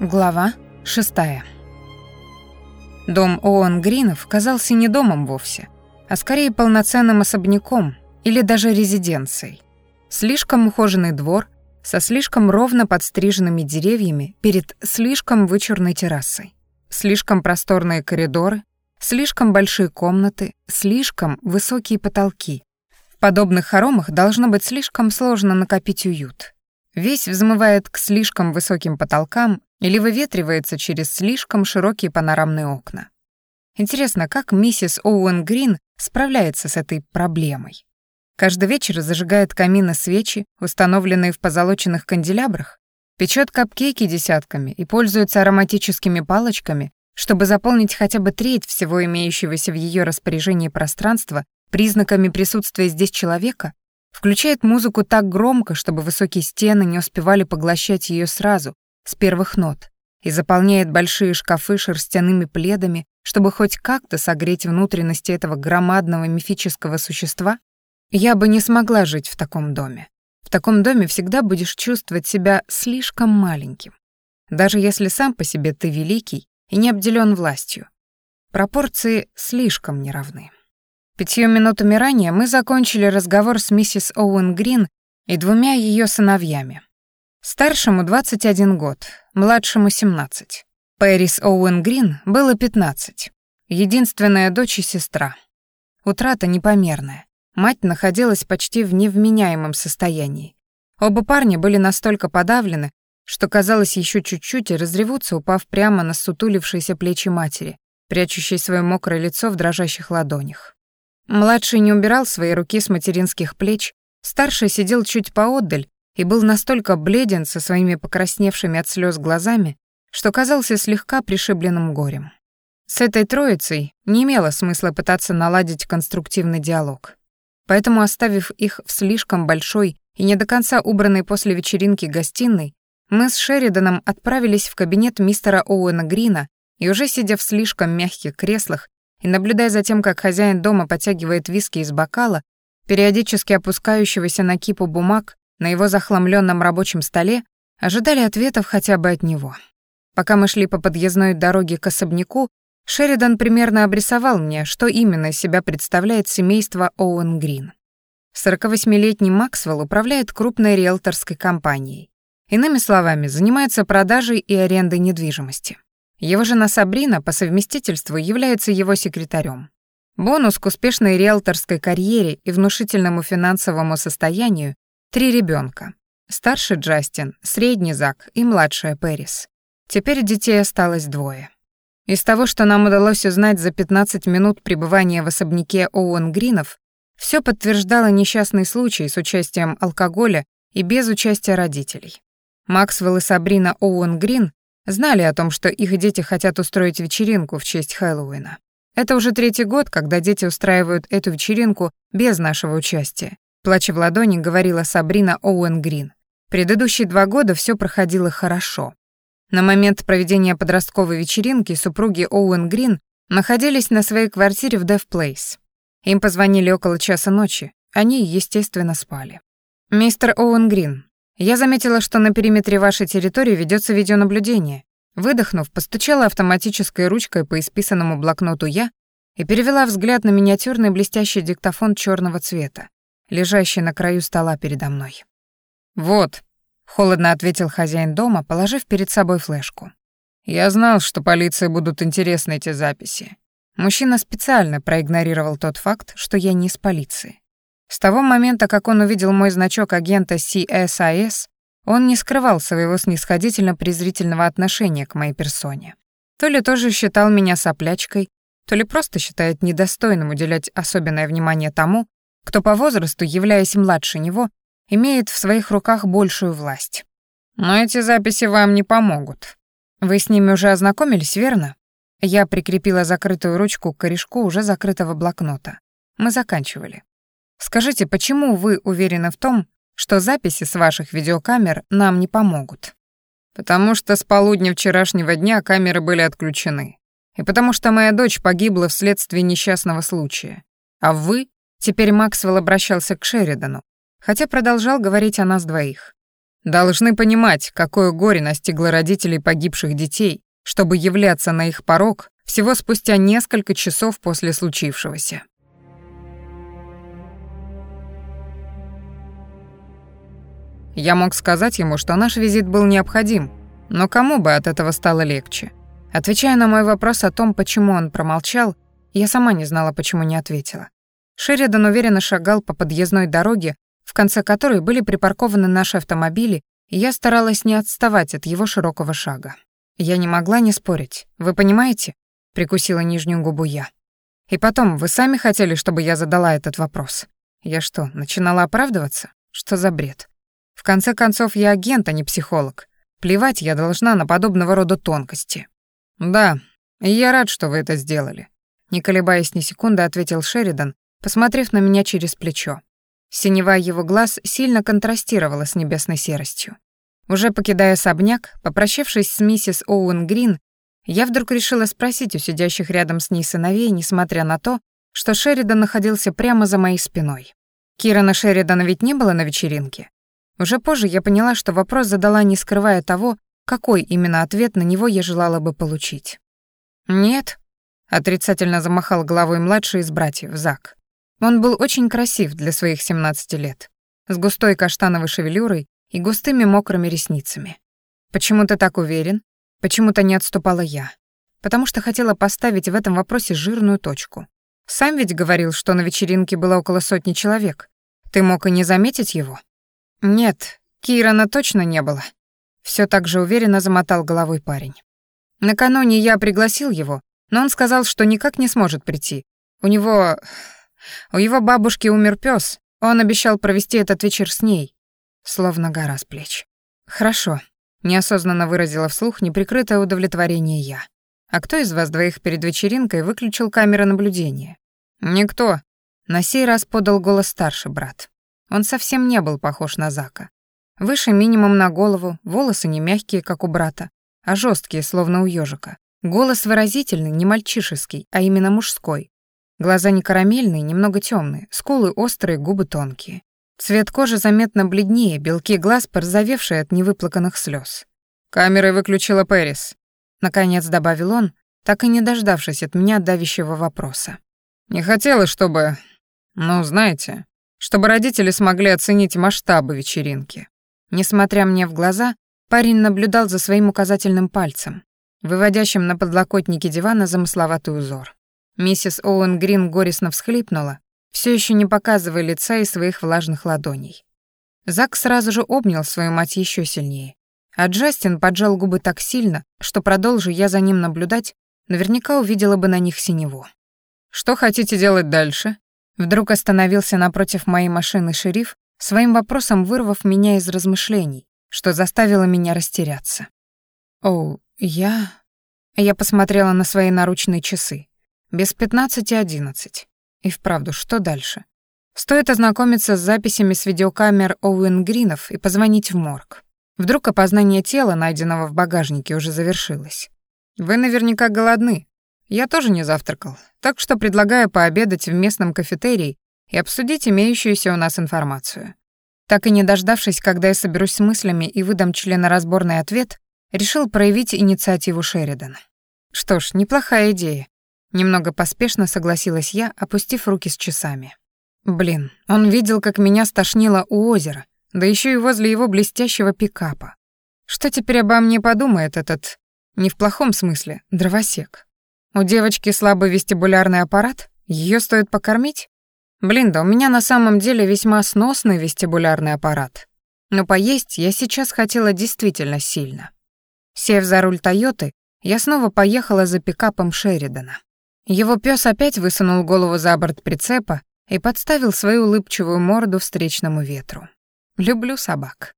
Глава шестая. Дом Оуэн Гринов казался не домом вовсе, а скорее полноценным особняком или даже резиденцией. Слишком ухоженный двор со слишком ровно подстриженными деревьями перед слишком вычурной террасой. Слишком просторные коридоры, слишком большие комнаты, слишком высокие потолки. В подобных хоромах должно быть слишком сложно накопить уют. Весь взмывает к слишком высоким потолкам или выветривается через слишком широкие панорамные окна. Интересно, как миссис Оуэн Грин справляется с этой проблемой? Каждый вечер зажигает камины свечи, установленные в позолоченных канделябрах, печет капкейки десятками и пользуется ароматическими палочками, чтобы заполнить хотя бы треть всего имеющегося в ее распоряжении пространства признаками присутствия здесь человека, включает музыку так громко, чтобы высокие стены не успевали поглощать ее сразу, с первых нот и заполняет большие шкафы шерстяными пледами, чтобы хоть как-то согреть внутренности этого громадного мифического существа, я бы не смогла жить в таком доме. В таком доме всегда будешь чувствовать себя слишком маленьким. Даже если сам по себе ты великий и не обделен властью. Пропорции слишком неравны. Пятью минутами ранее мы закончили разговор с миссис Оуэн Грин и двумя ее сыновьями. Старшему 21 год, младшему 17. Пэрис Оуэн Грин было 15. Единственная дочь и сестра. Утрата непомерная. Мать находилась почти в невменяемом состоянии. Оба парня были настолько подавлены, что казалось еще чуть-чуть и разревутся, упав прямо на сутулившиеся плечи матери, прячущей свое мокрое лицо в дрожащих ладонях. Младший не убирал свои руки с материнских плеч, старший сидел чуть поотдаль и был настолько бледен со своими покрасневшими от слез глазами, что казался слегка пришибленным горем. С этой троицей не имело смысла пытаться наладить конструктивный диалог. Поэтому, оставив их в слишком большой и не до конца убранной после вечеринки гостиной, мы с Шериданом отправились в кабинет мистера Оуэна Грина и уже сидя в слишком мягких креслах и наблюдая за тем, как хозяин дома подтягивает виски из бокала, периодически опускающегося на кипу бумаг, на его захламленном рабочем столе ожидали ответов хотя бы от него. Пока мы шли по подъездной дороге к особняку, Шеридан примерно обрисовал мне, что именно себя представляет семейство Оуэн Грин. 48-летний Максвелл управляет крупной риэлторской компанией. Иными словами, занимается продажей и арендой недвижимости. Его жена Сабрина по совместительству является его секретарем. Бонус к успешной риэлторской карьере и внушительному финансовому состоянию Три ребенка. Старший Джастин, средний Зак и младшая Пэрис. Теперь детей осталось двое. Из того, что нам удалось узнать за 15 минут пребывания в особняке Оуэн Гринов, все подтверждало несчастный случай с участием алкоголя и без участия родителей. Максвелл и Сабрина Оуэн Грин знали о том, что их дети хотят устроить вечеринку в честь Хэллоуина. Это уже третий год, когда дети устраивают эту вечеринку без нашего участия, Плача в ладони, говорила Сабрина Оуэн Грин. Предыдущие два года все проходило хорошо. На момент проведения подростковой вечеринки супруги Оуэн Грин находились на своей квартире в Дев Плейс. Им позвонили около часа ночи. Они, естественно, спали. «Мистер Оуэн Грин, я заметила, что на периметре вашей территории ведется видеонаблюдение». Выдохнув, постучала автоматической ручкой по исписанному блокноту я и перевела взгляд на миниатюрный блестящий диктофон черного цвета лежащий на краю стола передо мной. «Вот», — холодно ответил хозяин дома, положив перед собой флешку. «Я знал, что полиции будут интересны эти записи». Мужчина специально проигнорировал тот факт, что я не из полиции. С того момента, как он увидел мой значок агента CSIS, он не скрывал своего снисходительно-презрительного отношения к моей персоне. То ли тоже считал меня соплячкой, то ли просто считает недостойным уделять особенное внимание тому, кто по возрасту, являясь младше него, имеет в своих руках большую власть. Но эти записи вам не помогут. Вы с ними уже ознакомились, верно? Я прикрепила закрытую ручку к корешку уже закрытого блокнота. Мы заканчивали. Скажите, почему вы уверены в том, что записи с ваших видеокамер нам не помогут? Потому что с полудня вчерашнего дня камеры были отключены. И потому что моя дочь погибла вследствие несчастного случая. А вы Теперь Максвелл обращался к Шеридану, хотя продолжал говорить о нас двоих. должны понимать, какое горе настигло родителей погибших детей, чтобы являться на их порог всего спустя несколько часов после случившегося. Я мог сказать ему, что наш визит был необходим, но кому бы от этого стало легче? Отвечая на мой вопрос о том, почему он промолчал, я сама не знала, почему не ответила. Шеридан уверенно шагал по подъездной дороге, в конце которой были припаркованы наши автомобили, и я старалась не отставать от его широкого шага. Я не могла не спорить. Вы понимаете? Прикусила нижнюю губу я. И потом, вы сами хотели, чтобы я задала этот вопрос. Я что, начинала оправдываться? Что за бред? В конце концов, я агент, а не психолог. Плевать я должна на подобного рода тонкости. Да, и я рад, что вы это сделали. Не колебаясь ни секунды, ответил Шеридан, посмотрев на меня через плечо. Синева его глаз сильно контрастировала с небесной серостью. Уже покидая особняк, попрощавшись с миссис Оуэн Грин, я вдруг решила спросить у сидящих рядом с ней сыновей, несмотря на то, что Шеридан находился прямо за моей спиной. Кирана Шеридана ведь не было на вечеринке. Уже позже я поняла, что вопрос задала, не скрывая того, какой именно ответ на него я желала бы получить. «Нет», — отрицательно замахал головой младший из братьев, Зак. Он был очень красив для своих 17 лет, с густой каштановой шевелюрой и густыми мокрыми ресницами. «Почему ты так уверен?» Почему-то не отступала я, потому что хотела поставить в этом вопросе жирную точку. Сам ведь говорил, что на вечеринке было около сотни человек. Ты мог и не заметить его? «Нет, Кирана точно не было», — все так же уверенно замотал головой парень. «Накануне я пригласил его, но он сказал, что никак не сможет прийти. У него... у его бабушки умер пес. Он обещал провести этот вечер с ней». Словно гора с плеч. «Хорошо», — неосознанно выразила вслух неприкрытое удовлетворение я. «А кто из вас двоих перед вечеринкой выключил камеры наблюдения?» «Никто», — на сей раз подал голос старший брат. Он совсем не был похож на Зака. Выше минимум на голову, волосы не мягкие, как у брата, а жесткие, словно у ежика. Голос выразительный, не мальчишеский, а именно мужской. Глаза не карамельные, немного темные, скулы острые, губы тонкие. Цвет кожи заметно бледнее, белки глаз порозовевшие от невыплаканных слез. «Камеры выключила Пэрис», — наконец добавил он, так и не дождавшись от меня давящего вопроса. «Не хотела, чтобы... Ну, знаете, чтобы родители смогли оценить масштабы вечеринки. Несмотря мне в глаза, парень наблюдал за своим указательным пальцем, выводящим на подлокотнике дивана замысловатый узор. Миссис Оуэн Грин горестно всхлипнула, все еще не показывая лица и своих влажных ладоней. Зак сразу же обнял свою мать еще сильнее, а Джастин поджал губы так сильно, что, продолжу я за ним наблюдать, наверняка увидела бы на них синеву. «Что хотите делать дальше?» Вдруг остановился напротив моей машины шериф, своим вопросом вырвав меня из размышлений, что заставило меня растеряться. «О, я...» Я посмотрела на свои наручные часы. Без пятнадцати одиннадцать. И вправду, что дальше? Стоит ознакомиться с записями с видеокамер Оуэн Гринов и позвонить в морг. Вдруг опознание тела, найденного в багажнике, уже завершилось. Вы наверняка голодны, я тоже не завтракал, так что предлагаю пообедать в местном кафетерии и обсудить имеющуюся у нас информацию. Так и не дождавшись, когда я соберусь с мыслями и выдам членоразборный ответ, решил проявить инициативу Шеридана. Что ж, неплохая идея. Немного поспешно согласилась я, опустив руки с часами. Блин, он видел, как меня стошнило у озера, да еще и возле его блестящего пикапа. Что теперь обо мне подумает этот, не в плохом смысле, дровосек? У девочки слабый вестибулярный аппарат? Ее стоит покормить? Блин, да у меня на самом деле весьма сносный вестибулярный аппарат. Но поесть я сейчас хотела действительно сильно. Сев за руль Тойоты, я снова поехала за пикапом Шеридана. Его пес опять высунул голову за борт прицепа и подставил свою улыбчивую морду встречному ветру. Люблю собак.